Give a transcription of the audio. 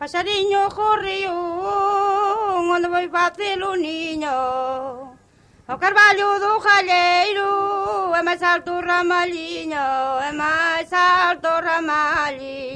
Pasariño co onde vai facer o niño. O carvalho do jaleiro é máis alto o ramaliño É máis alto o ramaliño.